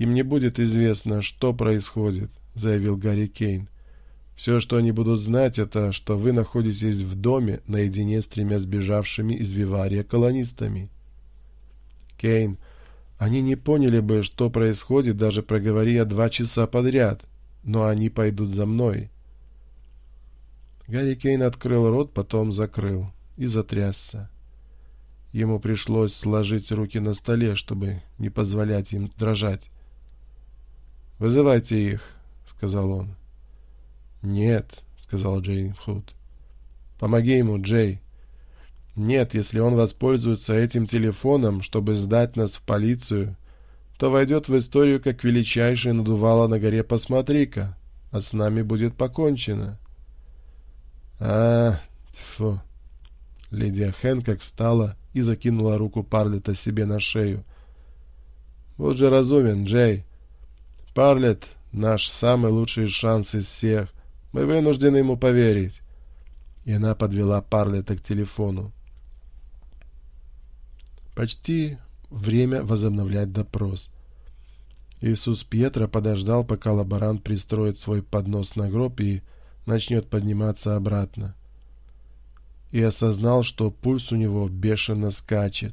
Им не будет известно, что происходит», — заявил Гарри Кейн. «Все, что они будут знать, это, что вы находитесь в доме наедине с тремя сбежавшими из Вивария колонистами». «Кейн, они не поняли бы, что происходит, даже проговори два часа подряд, но они пойдут за мной». Гарри Кейн открыл рот, потом закрыл и затрясся. Ему пришлось сложить руки на столе, чтобы не позволять им дрожать. «Вызывайте их», — сказал он. «Нет», — сказал Джейн Худ. «Помоги ему, Джей». «Нет, если он воспользуется этим телефоном, чтобы сдать нас в полицию, то войдет в историю как величайшее надувало на горе «Посмотри-ка», а с нами будет покончено». «А, тьфу». Лидия Хэнкок встала и закинула руку Парлета себе на шею. Вот же разумен, Джей». Парлет — наш самый лучший шанс из всех. Мы вынуждены ему поверить. И она подвела Парлета к телефону. Почти время возобновлять допрос. Иисус Пьетро подождал, пока лаборант пристроит свой поднос на гроб и начнет подниматься обратно. И осознал, что пульс у него бешено скачет.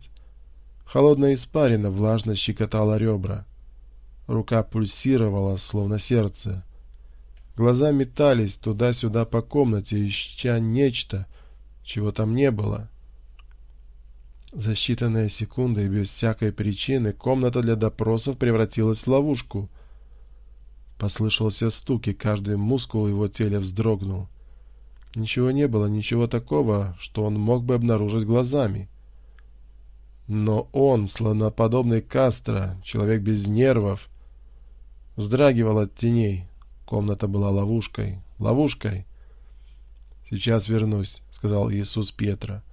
Холодная испарина влажно щекотала ребра. Рука пульсировала, словно сердце. Глаза метались туда-сюда по комнате, ища нечто, чего там не было. За считанные секунды и без всякой причины комната для допросов превратилась в ловушку. Послышался стук, и каждый мускул его теле вздрогнул. Ничего не было, ничего такого, что он мог бы обнаружить глазами. Но он, слоноподобный Кастро, человек без нервов, вздрагивал от теней. Комната была ловушкой. Ловушкой. «Сейчас вернусь», — сказал Иисус Петра.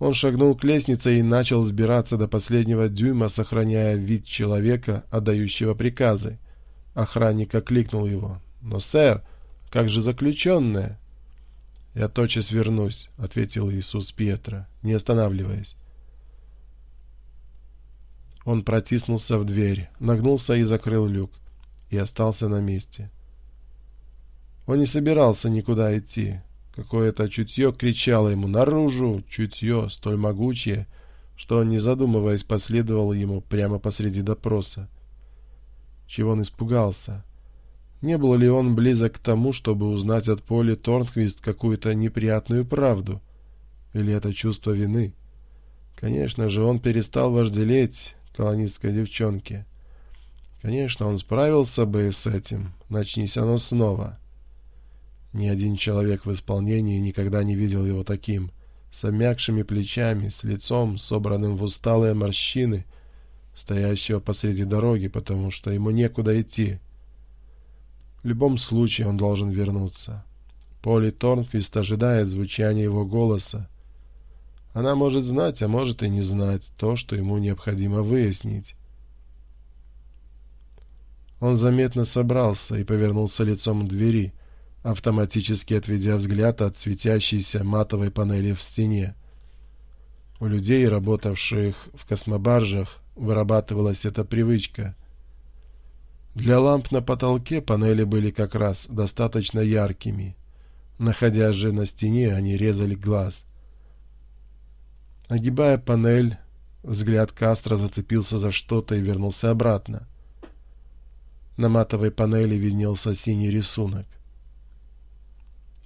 Он шагнул к лестнице и начал сбираться до последнего дюйма, сохраняя вид человека, отдающего приказы. Охранник окликнул его. «Но, сэр, как же заключенное? «Я тотчас вернусь», — ответил Иисус Петра, не останавливаясь. Он протиснулся в дверь, нагнулся и закрыл люк. И остался на месте. Он не собирался никуда идти. Какое-то чутье кричало ему «Наружу!» Чутье, столь могучее, что он, не задумываясь, последовал ему прямо посреди допроса. Чего он испугался? Не был ли он близок к тому, чтобы узнать от Поли Торнквист какую-то неприятную правду? Или это чувство вины? Конечно же, он перестал вожделеть, колонистской девчонки. Конечно, он справился бы с этим, начнись оно снова. Ни один человек в исполнении никогда не видел его таким, с обмякшими плечами, с лицом, собранным в усталые морщины, стоящего посреди дороги, потому что ему некуда идти. В любом случае он должен вернуться. Поли Торнквист ожидает звучания его голоса, она может знать, а может и не знать то, что ему необходимо выяснить. Он заметно собрался и повернулся лицом к двери, автоматически отведя взгляд от светящейся матовой панели в стене. У людей, работавших в космобаржах, вырабатывалась эта привычка. Для ламп на потолке панели были как раз достаточно яркими. Находясь же на стене, они резали глаз — Нагибая панель, взгляд Кастро зацепился за что-то и вернулся обратно. На матовой панели виднелся синий рисунок.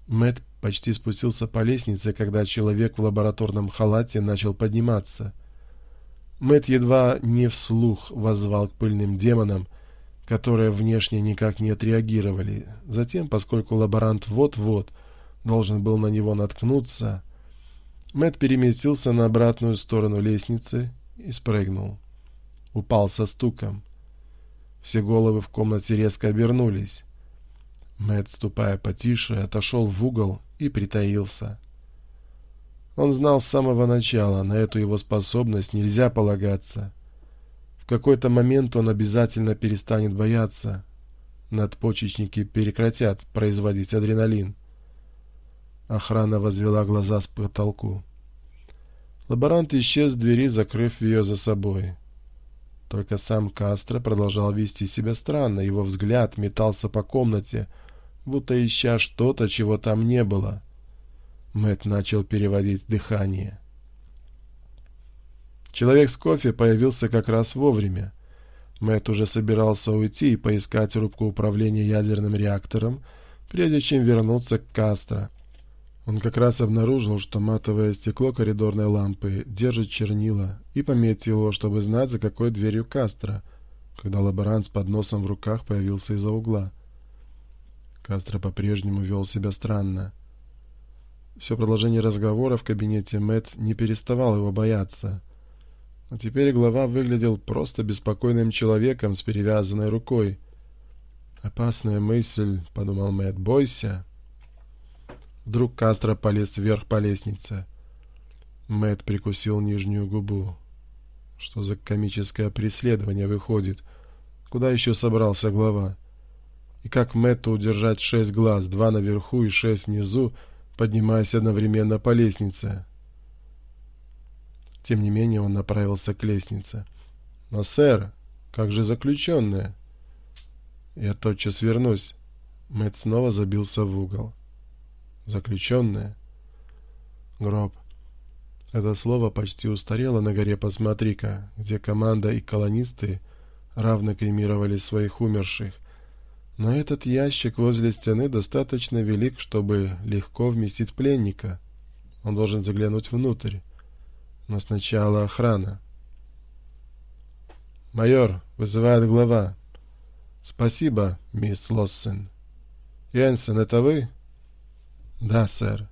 Мэт почти спустился по лестнице, когда человек в лабораторном халате начал подниматься. Мэт едва не вслух воззвал к пыльным демонам, которые внешне никак не отреагировали. Затем, поскольку лаборант вот-вот должен был на него наткнуться, — Мэт переместился на обратную сторону лестницы и спрыгнул. Упал со стуком. Все головы в комнате резко обернулись. Мэт, ступая потише, отошел в угол и притаился. Он знал с самого начала, на эту его способность нельзя полагаться. В какой-то момент он обязательно перестанет бояться. Надпочечники прекратят производить адреналин. Охрана возвела глаза с потолку. Лаборант исчез в двери, закрыв ее за собой. Только сам Кастро продолжал вести себя странно, его взгляд метался по комнате, будто ища что-то, чего там не было. Мэт начал переводить дыхание. Человек с кофе появился как раз вовремя. Мэт уже собирался уйти и поискать рубку управления ядерным реактором, прежде чем вернуться к Кастро. Он как раз обнаружил, что матовое стекло коридорной лампы держит чернила, и пометил его, чтобы знать, за какой дверью Кастро, когда лаборант с подносом в руках появился из-за угла. Кастро по-прежнему вел себя странно. Все продолжение разговора в кабинете Мэтт не переставал его бояться. Но теперь глава выглядел просто беспокойным человеком с перевязанной рукой. «Опасная мысль», — подумал Мэтт, — «бойся». Вдруг Кастро полез вверх по лестнице. Мэтт прикусил нижнюю губу. Что за комическое преследование выходит? Куда еще собрался глава? И как Мэтту удержать шесть глаз, два наверху и шесть внизу, поднимаясь одновременно по лестнице? Тем не менее он направился к лестнице. «Но, сэр, как же заключенные?» «Я тотчас вернусь». Мэтт снова забился в угол заключенная. Гроб. Это слово почти устарело на горе Пасматрика, где команда и колонисты равно кремировали своих умерших. Но этот ящик возле стены достаточно велик, чтобы легко вместить пленника. Он должен заглянуть внутрь. Но сначала охрана. «Майор, вызывает глава». «Спасибо, мисс Лоссен». «Янсен, это вы?» Да, сэр.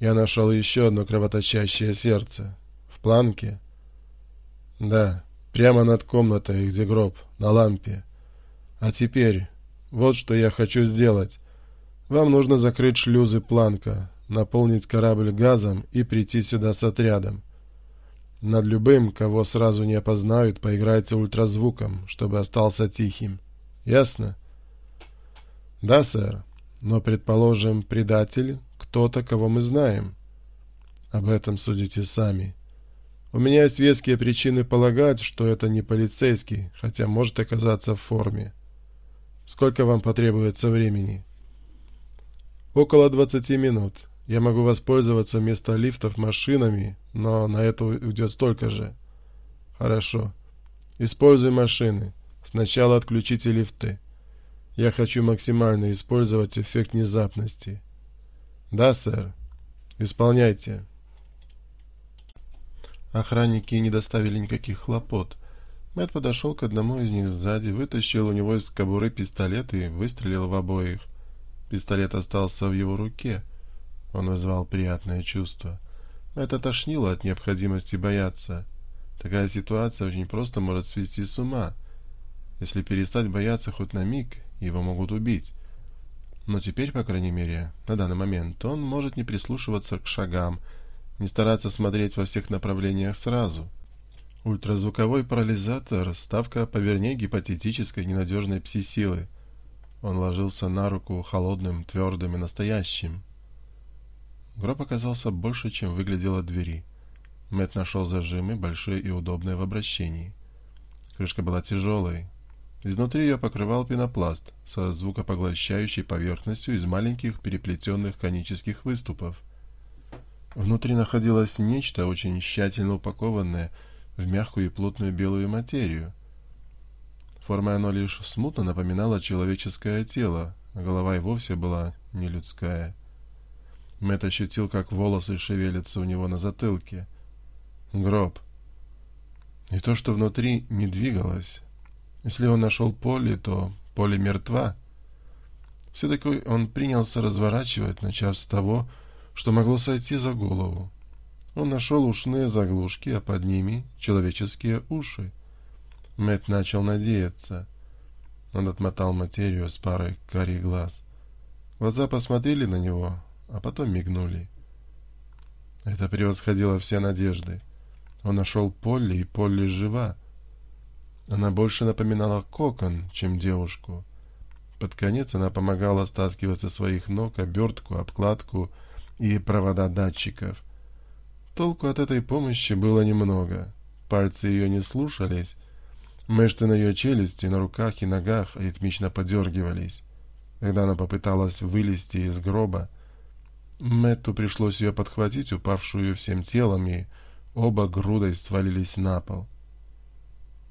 Я нашел еще одно кровоточащее сердце. В планке? Да, прямо над комнатой, где гроб, на лампе. А теперь, вот что я хочу сделать. Вам нужно закрыть шлюзы планка, наполнить корабль газом и прийти сюда с отрядом. Над любым, кого сразу не опознают, поиграйте ультразвуком, чтобы остался тихим. Ясно? Да, сэр. Но, предположим, предатель кто-то, кого мы знаем. Об этом судите сами. У меня есть веские причины полагать, что это не полицейский, хотя может оказаться в форме. Сколько вам потребуется времени? Около 20 минут. Я могу воспользоваться вместо лифтов машинами, но на это уйдет столько же. Хорошо. Используй машины. Сначала отключите лифты. Я хочу максимально использовать эффект внезапности. Да, сэр. Исполняйте. Охранники не доставили никаких хлопот. Мэтт подошел к одному из них сзади, вытащил у него из кобуры пистолет и выстрелил в обоих. Пистолет остался в его руке. Он вызвал приятное чувство. Мэтт тошнило от необходимости бояться. Такая ситуация очень просто может свести с ума. Если перестать бояться хоть на миг, его могут убить. Но теперь, по крайней мере, на данный момент, он может не прислушиваться к шагам, не стараться смотреть во всех направлениях сразу. Ультразвуковой парализатор — ставка повернее гипотетической ненадежной пси-силы. Он ложился на руку холодным, твердым и настоящим. Гроб оказался больше, чем выглядело двери. Мэтт нашел зажимы, большие и удобные в обращении. Крышка была тяжелой, Изнутри ее покрывал пенопласт со звукопоглощающей поверхностью из маленьких переплетенных конических выступов. Внутри находилось нечто очень тщательно упакованное в мягкую и плотную белую материю. Формой оно лишь смутно напоминало человеческое тело, голова и вовсе была не людская. Мэтт ощутил, как волосы шевелятся у него на затылке. Гроб. И то, что внутри не двигалось, если он нашел поле, то поле мертва. Все-таки он принялся разворачивать, начав с того, что могло сойти за голову. Он нашел ушные заглушки, а под ними человеческие уши. Мэт начал надеяться. Он отмотал материю с парой карий глаз. Глаза посмотрели на него, а потом мигнули. Это превосходило все надежды. Он нашел Полли, и Полли жива. Она больше напоминала кокон, чем девушку. Под конец она помогала стаскивать со своих ног обертку, обкладку и провода датчиков. Толку от этой помощи было немного. Пальцы ее не слушались. Мышцы на ее челюсти, на руках и ногах ритмично подергивались. Когда она попыталась вылезти из гроба, Мэтту пришлось ее подхватить, упавшую всем телом, и оба грудой свалились на пол.